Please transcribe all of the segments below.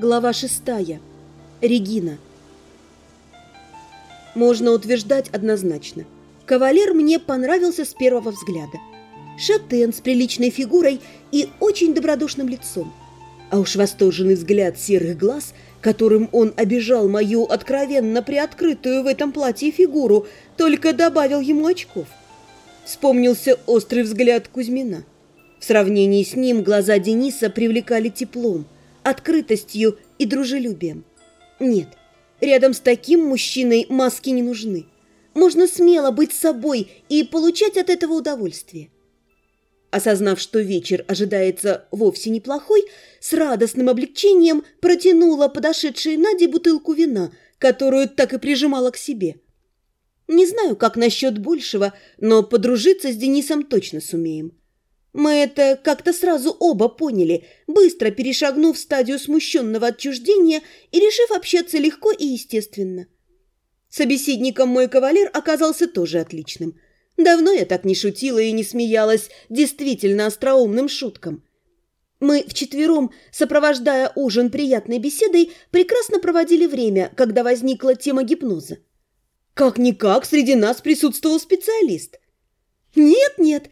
Глава шестая. Регина. Можно утверждать однозначно. Кавалер мне понравился с первого взгляда. Шатен с приличной фигурой и очень добродушным лицом. А уж восторженный взгляд серых глаз, которым он обижал мою откровенно приоткрытую в этом платье фигуру, только добавил ему очков. Вспомнился острый взгляд Кузьмина. В сравнении с ним глаза Дениса привлекали теплом, открытостью и дружелюбием. Нет, рядом с таким мужчиной маски не нужны. Можно смело быть собой и получать от этого удовольствие. Осознав, что вечер ожидается вовсе неплохой, с радостным облегчением протянула подошедшей Наде бутылку вина, которую так и прижимала к себе. Не знаю, как насчет большего, но подружиться с Денисом точно сумеем. Мы это как-то сразу оба поняли, быстро перешагнув стадию смущенного отчуждения и решив общаться легко и естественно. Собеседником мой кавалер оказался тоже отличным. Давно я так не шутила и не смеялась действительно остроумным шуткам. Мы вчетвером, сопровождая ужин приятной беседой, прекрасно проводили время, когда возникла тема гипноза. Как-никак среди нас присутствовал специалист. «Нет-нет»,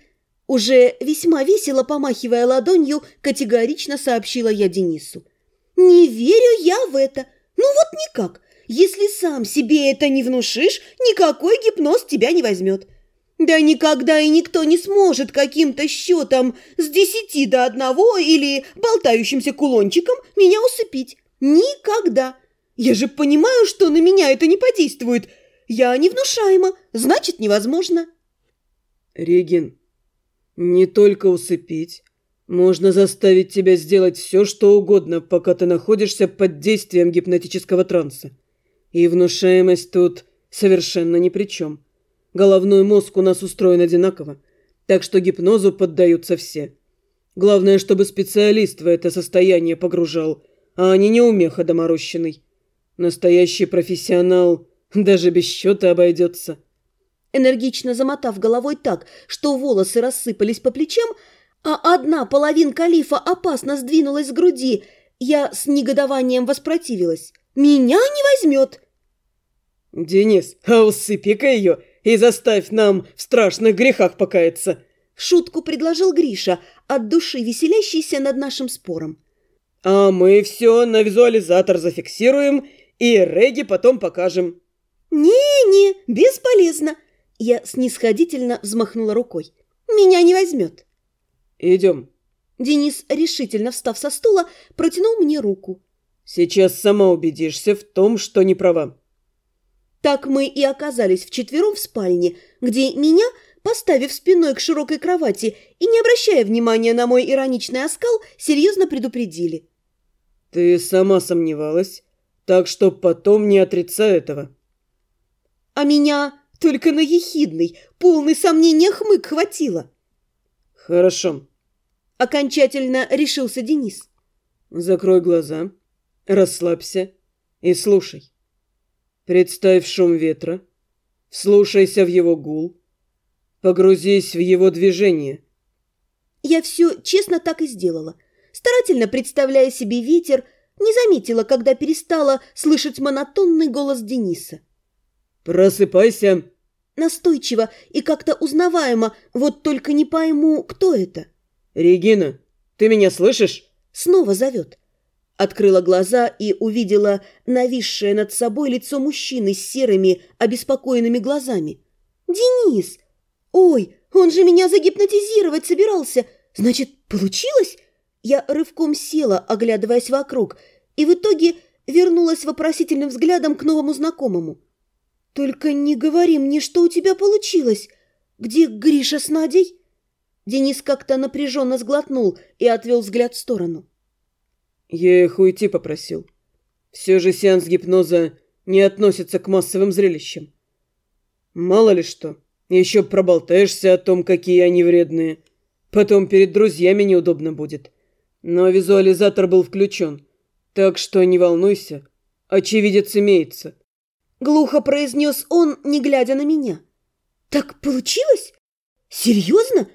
уже весьма весело помахивая ладонью, категорично сообщила я Денису. «Не верю я в это. Ну вот никак. Если сам себе это не внушишь, никакой гипноз тебя не возьмет. Да никогда и никто не сможет каким-то счетом с десяти до одного или болтающимся кулончиком меня усыпить. Никогда. Я же понимаю, что на меня это не подействует. Я невнушаема, значит, невозможно». «Регин, не только усыпить. Можно заставить тебя сделать все, что угодно, пока ты находишься под действием гипнотического транса. И внушаемость тут совершенно ни при чем. Головной мозг у нас устроен одинаково, так что гипнозу поддаются все. Главное, чтобы специалист в это состояние погружал, а не неумеха доморощенный. Настоящий профессионал даже без счета обойдется энергично замотав головой так, что волосы рассыпались по плечам, а одна половинка лифа опасно сдвинулась с груди, я с негодованием воспротивилась. «Меня не возьмет!» «Денис, а усыпи-ка ее и заставь нам в страшных грехах покаяться!» Шутку предложил Гриша, от души веселящийся над нашим спором. «А мы все на визуализатор зафиксируем и Реги потом покажем». «Не-не, бесполезно. Я снисходительно взмахнула рукой. «Меня не возьмет!» «Идем!» Денис, решительно встав со стула, протянул мне руку. «Сейчас сама убедишься в том, что не права». Так мы и оказались вчетвером в спальне, где меня, поставив спиной к широкой кровати и не обращая внимания на мой ироничный оскал, серьезно предупредили. «Ты сама сомневалась, так что потом не отрицай этого». «А меня только на ехидный, полный сомнения хмык хватило. Хорошо. Окончательно решился Денис. Закрой глаза, расслабься и слушай. Представь шум ветра, вслушайся в его гул, погрузись в его движение. Я все честно так и сделала. Старательно представляя себе ветер, не заметила, когда перестала слышать монотонный голос Дениса. «Просыпайся!» Настойчиво и как-то узнаваемо, вот только не пойму, кто это. «Регина, ты меня слышишь?» Снова зовет. Открыла глаза и увидела нависшее над собой лицо мужчины с серыми, обеспокоенными глазами. «Денис! Ой, он же меня загипнотизировать собирался! Значит, получилось?» Я рывком села, оглядываясь вокруг, и в итоге вернулась вопросительным взглядом к новому знакомому. «Только не говори мне, что у тебя получилось. Где Гриша с Надей?» Денис как-то напряженно сглотнул и отвел взгляд в сторону. «Я их уйти попросил. Все же сеанс гипноза не относится к массовым зрелищам. Мало ли что, еще проболтаешься о том, какие они вредные. Потом перед друзьями неудобно будет. Но визуализатор был включен, так что не волнуйся, очевидец имеется». Глухо произнес он, не глядя на меня. «Так получилось? Серьезно?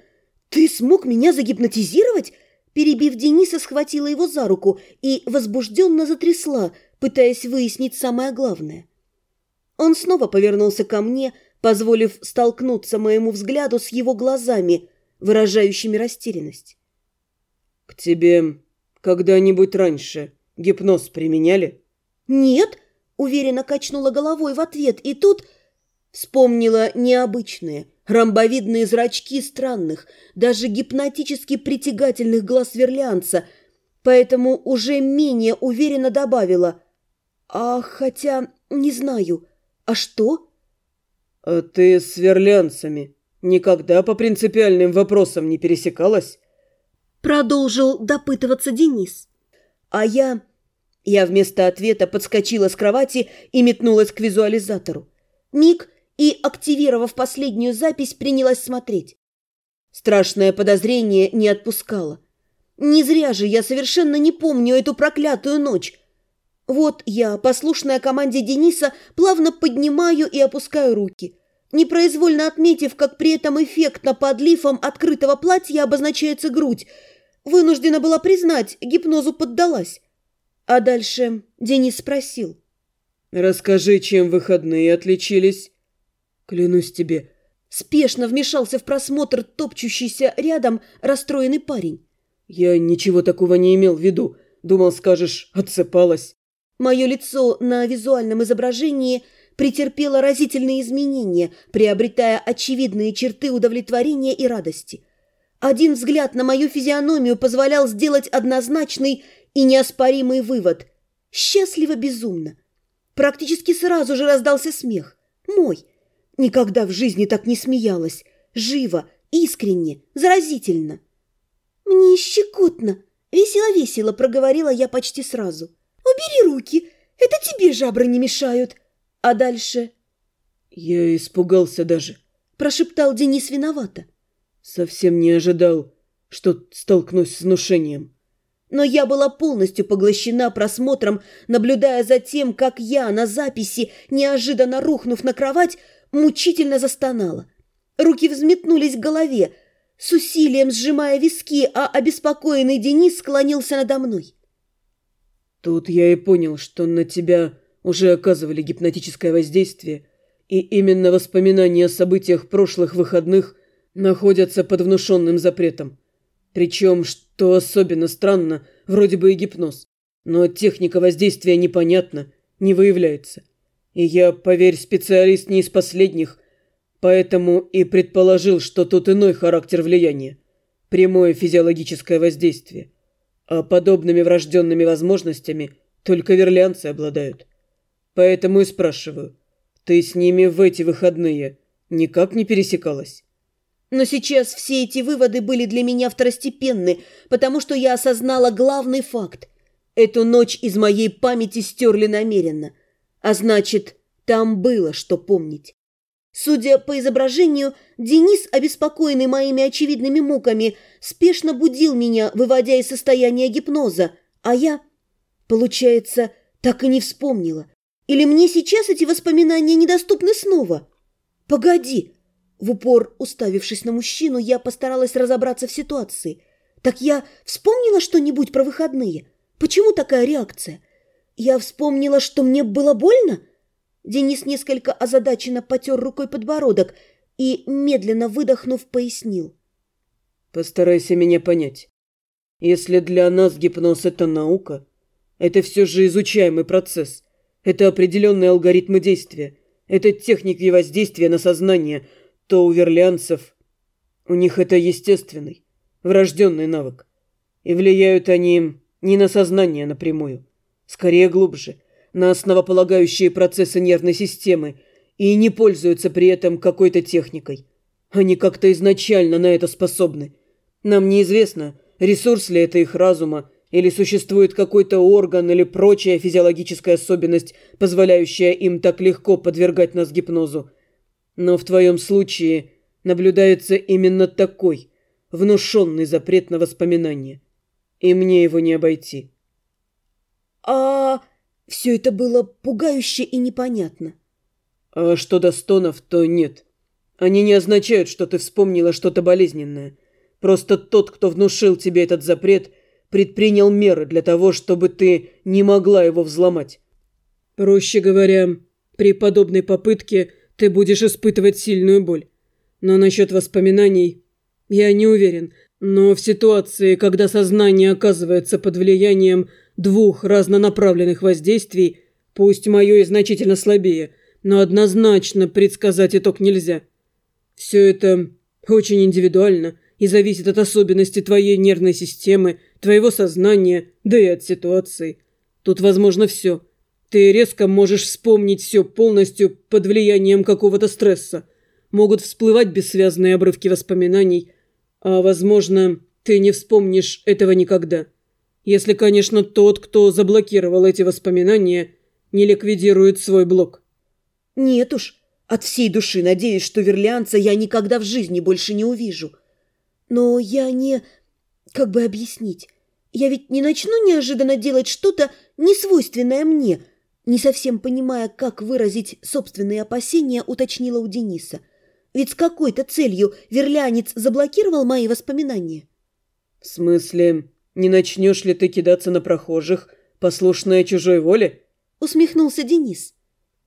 Ты смог меня загипнотизировать? Перебив Дениса, схватила его за руку и возбужденно затрясла, пытаясь выяснить самое главное. Он снова повернулся ко мне, позволив столкнуться моему взгляду с его глазами, выражающими растерянность. «К тебе когда-нибудь раньше гипноз применяли?» «Нет», — уверенно качнула головой в ответ, и тут вспомнила необычные, ромбовидные зрачки странных, даже гипнотически притягательных глаз верлянца, поэтому уже менее уверенно добавила «А хотя не знаю, а что?» «А ты с верлянцами никогда по принципиальным вопросам не пересекалась?» Продолжил допытываться Денис. А я... Я вместо ответа подскочила с кровати и метнулась к визуализатору. Миг, и, активировав последнюю запись, принялась смотреть. Страшное подозрение не отпускало. Не зря же я совершенно не помню эту проклятую ночь. Вот я, послушная команде Дениса, плавно поднимаю и опускаю руки, непроизвольно отметив, как при этом эффектно под лифом открытого платья обозначается грудь. Вынуждена была признать, гипнозу поддалась. А дальше Денис спросил. «Расскажи, чем выходные отличились?» Клянусь тебе, спешно вмешался в просмотр топчущийся рядом расстроенный парень. Я ничего такого не имел в виду. Думал, скажешь, отсыпалась. Мое лицо на визуальном изображении претерпело разительные изменения, приобретая очевидные черты удовлетворения и радости. Один взгляд на мою физиономию позволял сделать однозначный и неоспоримый вывод. Счастливо безумно. Практически сразу же раздался смех. Мой, Никогда в жизни так не смеялась. Живо, искренне, заразительно. «Мне щекотно!» Весело-весело проговорила я почти сразу. «Убери руки! Это тебе жабры не мешают!» А дальше... «Я испугался даже», – прошептал Денис виновато. «Совсем не ожидал, что столкнусь с внушением». Но я была полностью поглощена просмотром, наблюдая за тем, как я на записи, неожиданно рухнув на кровать, мучительно застонала. Руки взметнулись к голове, с усилием сжимая виски, а обеспокоенный Денис склонился надо мной. Тут я и понял, что на тебя уже оказывали гипнотическое воздействие, и именно воспоминания о событиях прошлых выходных находятся под внушенным запретом. Причем, что особенно странно, вроде бы и гипноз, но техника воздействия непонятна, не выявляется. И я, поверь, специалист не из последних, поэтому и предположил, что тут иной характер влияния. Прямое физиологическое воздействие. А подобными врожденными возможностями только верлянцы обладают. Поэтому и спрашиваю, ты с ними в эти выходные никак не пересекалась? Но сейчас все эти выводы были для меня второстепенны, потому что я осознала главный факт. Эту ночь из моей памяти стерли намеренно – а значит, там было что помнить. Судя по изображению, Денис, обеспокоенный моими очевидными муками, спешно будил меня, выводя из состояния гипноза, а я, получается, так и не вспомнила. Или мне сейчас эти воспоминания недоступны снова? Погоди! В упор, уставившись на мужчину, я постаралась разобраться в ситуации. Так я вспомнила что-нибудь про выходные? Почему такая реакция? Я вспомнила, что мне было больно? Денис несколько озадаченно потер рукой подбородок и, медленно выдохнув, пояснил. Постарайся меня понять. Если для нас гипноз – это наука, это все же изучаемый процесс. Это определенные алгоритмы действия. Это техники воздействия на сознание. То у верлянцев... У них это естественный, врожденный навык. И влияют они не на сознание напрямую, скорее глубже, на основополагающие процессы нервной системы и не пользуются при этом какой-то техникой. Они как-то изначально на это способны. Нам неизвестно, ресурс ли это их разума, или существует какой-то орган или прочая физиологическая особенность, позволяющая им так легко подвергать нас гипнозу. Но в твоем случае наблюдается именно такой, внушенный запрет на воспоминания. И мне его не обойти. А все это было пугающе и непонятно. А что до стонов, то нет. Они не означают, что ты вспомнила что-то болезненное. Просто тот, кто внушил тебе этот запрет, предпринял меры для того, чтобы ты не могла его взломать. Проще говоря, при подобной попытке ты будешь испытывать сильную боль. Но насчет воспоминаний я не уверен. Но в ситуации, когда сознание оказывается под влиянием двух разнонаправленных воздействий, пусть мое и значительно слабее, но однозначно предсказать итог нельзя. Все это очень индивидуально и зависит от особенностей твоей нервной системы, твоего сознания, да и от ситуации. Тут возможно все. Ты резко можешь вспомнить все полностью под влиянием какого-то стресса. Могут всплывать бессвязные обрывки воспоминаний, а, возможно, ты не вспомнишь этого никогда. Если, конечно, тот, кто заблокировал эти воспоминания, не ликвидирует свой блок. Нет уж, от всей души надеюсь, что верлианца я никогда в жизни больше не увижу. Но я не... Как бы объяснить? Я ведь не начну неожиданно делать что-то несвойственное мне. Не совсем понимая, как выразить собственные опасения, уточнила у Дениса. Ведь с какой-то целью верлянец заблокировал мои воспоминания. В смысле, не начнешь ли ты кидаться на прохожих, послушная чужой воле? Усмехнулся Денис.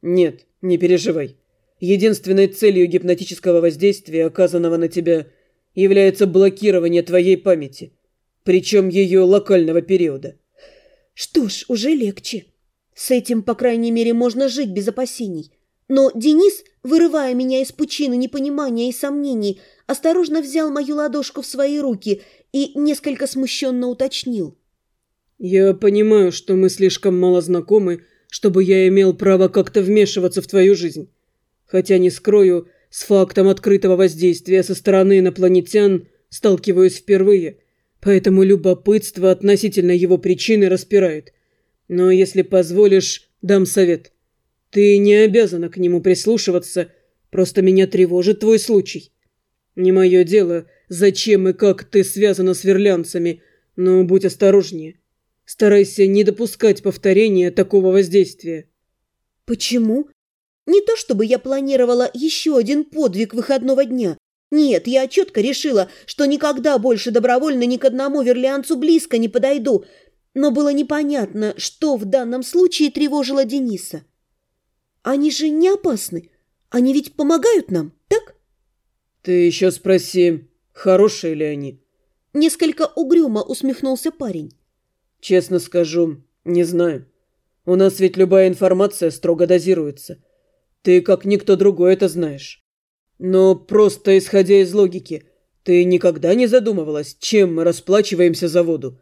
Нет, не переживай. Единственной целью гипнотического воздействия, оказанного на тебя, является блокирование твоей памяти, причем ее локального периода. Что ж, уже легче. С этим, по крайней мере, можно жить без опасений. Но Денис, вырывая меня из пучины непонимания и сомнений, осторожно взял мою ладошку в свои руки и несколько смущенно уточнил. «Я понимаю, что мы слишком мало знакомы, чтобы я имел право как-то вмешиваться в твою жизнь. Хотя, не скрою, с фактом открытого воздействия со стороны инопланетян сталкиваюсь впервые, поэтому любопытство относительно его причины распирает. Но если позволишь, дам совет. Ты не обязана к нему прислушиваться, просто меня тревожит твой случай. Не мое дело, зачем и как ты связана с верлянцами, но будь осторожнее. Старайся не допускать повторения такого воздействия. Почему? Не то чтобы я планировала еще один подвиг выходного дня. Нет, я четко решила, что никогда больше добровольно ни к одному верлианцу близко не подойду, но было непонятно, что в данном случае тревожило Дениса. Они же не опасны. Они ведь помогают нам, так? Ты еще спроси, хорошие ли они. Несколько угрюмо усмехнулся парень. Честно скажу, не знаю. У нас ведь любая информация строго дозируется. Ты, как никто другой, это знаешь. Но просто исходя из логики, ты никогда не задумывалась, чем мы расплачиваемся за воду?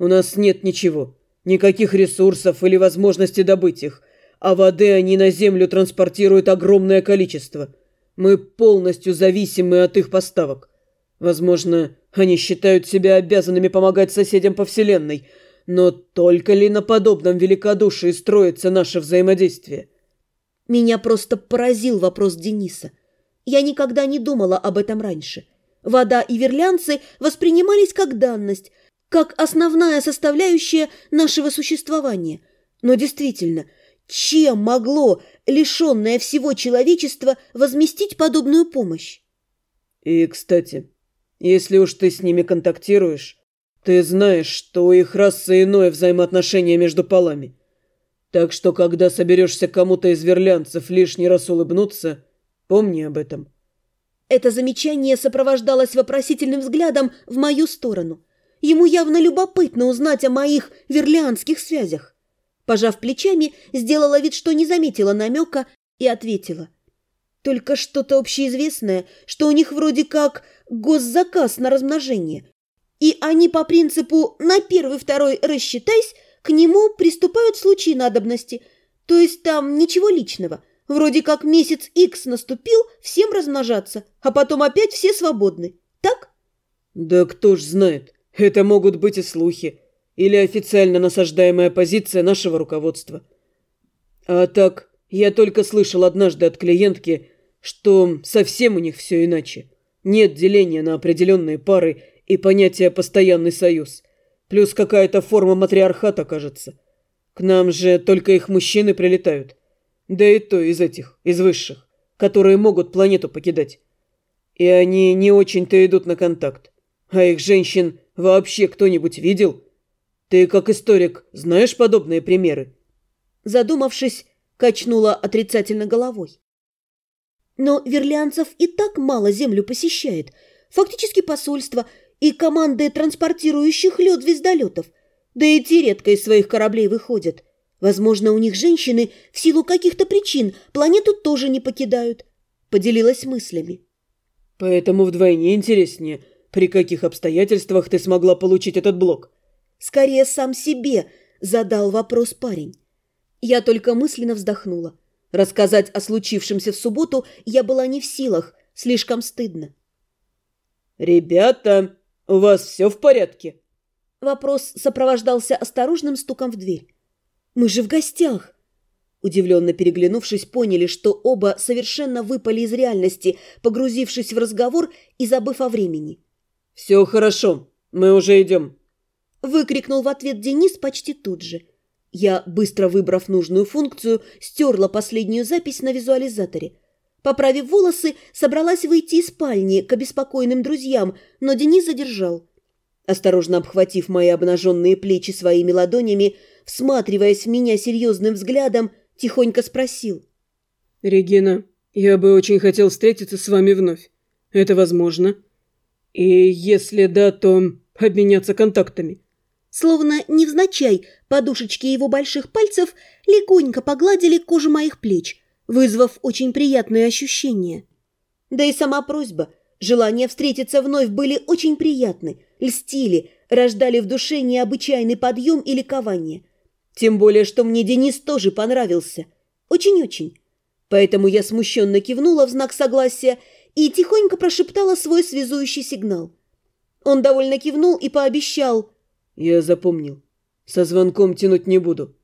У нас нет ничего, никаких ресурсов или возможности добыть их, а воды они на землю транспортируют огромное количество. Мы полностью зависимы от их поставок. Возможно, они считают себя обязанными помогать соседям по Вселенной, но только ли на подобном великодушии строится наше взаимодействие? Меня просто поразил вопрос Дениса. Я никогда не думала об этом раньше. Вода и верлянцы воспринимались как данность, как основная составляющая нашего существования. Но действительно, чем могло лишенное всего человечества возместить подобную помощь? И, кстати, если уж ты с ними контактируешь, ты знаешь, что у их расы иное взаимоотношение между полами. Так что, когда соберешься кому-то из верлянцев лишний раз улыбнуться, помни об этом». Это замечание сопровождалось вопросительным взглядом в мою сторону. Ему явно любопытно узнать о моих верлианских связях. Пожав плечами, сделала вид, что не заметила намека, и ответила. Только что-то общеизвестное, что у них вроде как госзаказ на размножение. И они по принципу «на первый-второй рассчитайся» к нему приступают в случае надобности. То есть там ничего личного. Вроде как месяц Икс наступил, всем размножаться, а потом опять все свободны. Так? Да кто ж знает. Это могут быть и слухи. Или официально насаждаемая позиция нашего руководства. А так, я только слышал однажды от клиентки, что совсем у них все иначе. Нет деления на определенные пары и понятия «постоянный союз». Плюс какая-то форма матриархата, кажется. К нам же только их мужчины прилетают. Да и то из этих, из высших, которые могут планету покидать. И они не очень-то идут на контакт. А их женщин вообще кто-нибудь видел? Ты, как историк, знаешь подобные примеры?» Задумавшись, качнула отрицательно головой. Но верлианцев и так мало землю посещает. Фактически посольство и команды транспортирующих лед звездолетов. Да и те редко из своих кораблей выходят. Возможно, у них женщины в силу каких-то причин планету тоже не покидают. Поделилась мыслями. Поэтому вдвойне интереснее, при каких обстоятельствах ты смогла получить этот блок. Скорее сам себе задал вопрос парень. Я только мысленно вздохнула. Рассказать о случившемся в субботу я была не в силах, слишком стыдно. «Ребята, у вас все в порядке?» Вопрос сопровождался осторожным стуком в дверь. «Мы же в гостях!» Удивленно переглянувшись, поняли, что оба совершенно выпали из реальности, погрузившись в разговор и забыв о времени. «Все хорошо, мы уже идем!» Выкрикнул в ответ Денис почти тут же. Я, быстро выбрав нужную функцию, стерла последнюю запись на визуализаторе. Поправив волосы, собралась выйти из спальни к обеспокоенным друзьям, но Денис задержал. Осторожно обхватив мои обнаженные плечи своими ладонями, всматриваясь в меня серьезным взглядом, тихонько спросил. «Регина, я бы очень хотел встретиться с вами вновь. Это возможно? И если да, то обменяться контактами». Словно невзначай подушечки его больших пальцев легонько погладили кожу моих плеч, вызвав очень приятные ощущения. Да и сама просьба, желание встретиться вновь были очень приятны, льстили, рождали в душе необычайный подъем и ликование. Тем более, что мне Денис тоже понравился. Очень-очень. Поэтому я смущенно кивнула в знак согласия и тихонько прошептала свой связующий сигнал. Он довольно кивнул и пообещал – «Я запомнил. Со звонком тянуть не буду».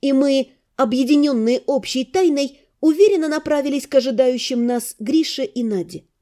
И мы, объединенные общей тайной, уверенно направились к ожидающим нас Грише и Наде.